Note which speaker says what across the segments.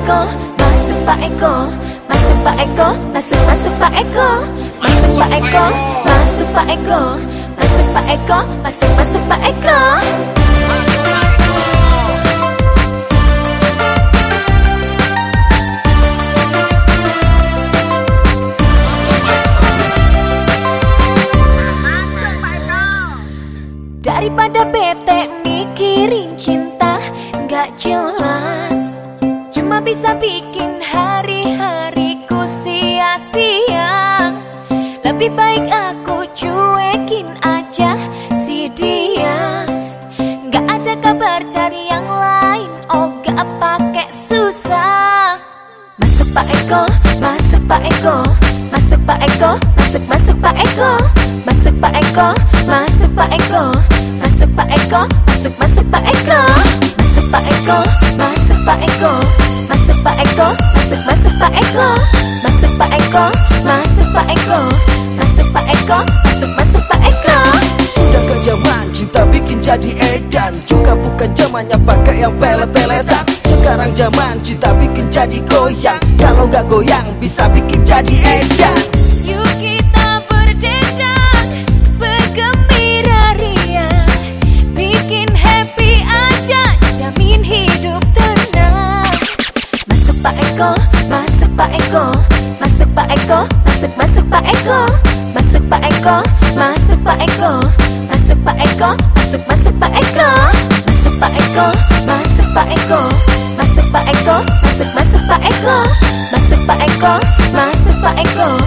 Speaker 1: Eko, masuk Pak Eko, masuk Pak Eko, masuk masuk Pak Eko, masuk Pak Eko, masuk Pak Eko, masuk Pak Eko, masuk masuk Pak Eko. Daripada bete mikirin cinta gak jelas bisa bikin hari-hariku sia-sia. Lebih baik aku cuekin aja si dia. Gak ada kabar cari yang lain Oh gak pakai susah. Masuk Pak Eko, masuk Pak Eko. Masuk Pak Eko, masuk masuk Pak Eko. Masuk Pak Eko, masuk Pak Eko. Masuk Pak Eko, masuk masuk Pak Eko. Masuk Pak Eko, masuk Pak Eko Eko, masuk masuk Pak Eko. Masuk Pak Eko, masuk Pak Eko. Masuk Pak Eko, masuk masuk Pak Eko.
Speaker 2: Sudah ke zaman cinta bikin jadi edan. Juga bukan zamannya pakai yang pelet-peletan. Sekarang zaman cinta bikin jadi goyang. Kalau gak goyang bisa bikin jadi edan
Speaker 1: Pak Eko Masuk Pak Eko, masuk Pak Eko Masuk Pak Eko, masuk masuk Pak Eko Masuk Pak Eko, masuk Pak Eko Masuk Pak Eko, masuk masuk Pak Eko Masuk Pak Eko, masuk Pak Eko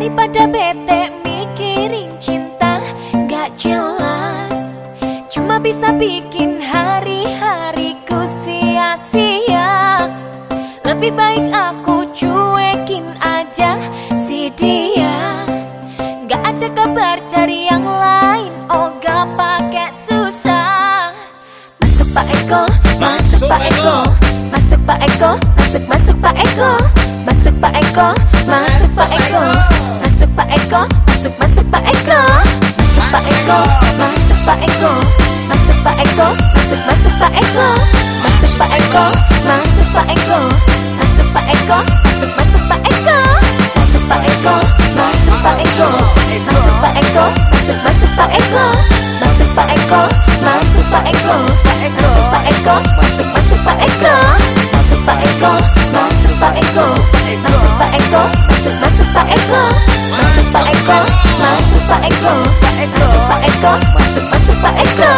Speaker 1: Daripada bete mikirin cinta gak jelas. Cuma bisa bikin hari-hariku sia-sia. Lebih baik aku cuekin aja si dia. Gak ada kabar cari yang lain Oh gak pakai susah. Masuk Pak Eko, masuk Pak Eko. Masuk Pak Eko, masuk masuk Pak Eko. Masuk Pak Eko, masuk Pak Eko. Masuk Pak Eko, masuk masuk Pak Eko Masuk Pak Eko, masuk Pak Eko Masuk Pak Eko, masuk masuk Pak Eko Masuk Pak Eko, masuk Pak Eko Masuk Pak Eko, masuk masuk Pak Eko Masuk Pak Eko, masuk Pak Eko Masuk Pak Eko, masuk masuk Pak Eko Masuk Pak Eko, masuk Pak Eko Masuk Pak Eko, masuk masuk Pak Eko Pak Eko Masuk Pak Eko Masuk Masuk Pak Eko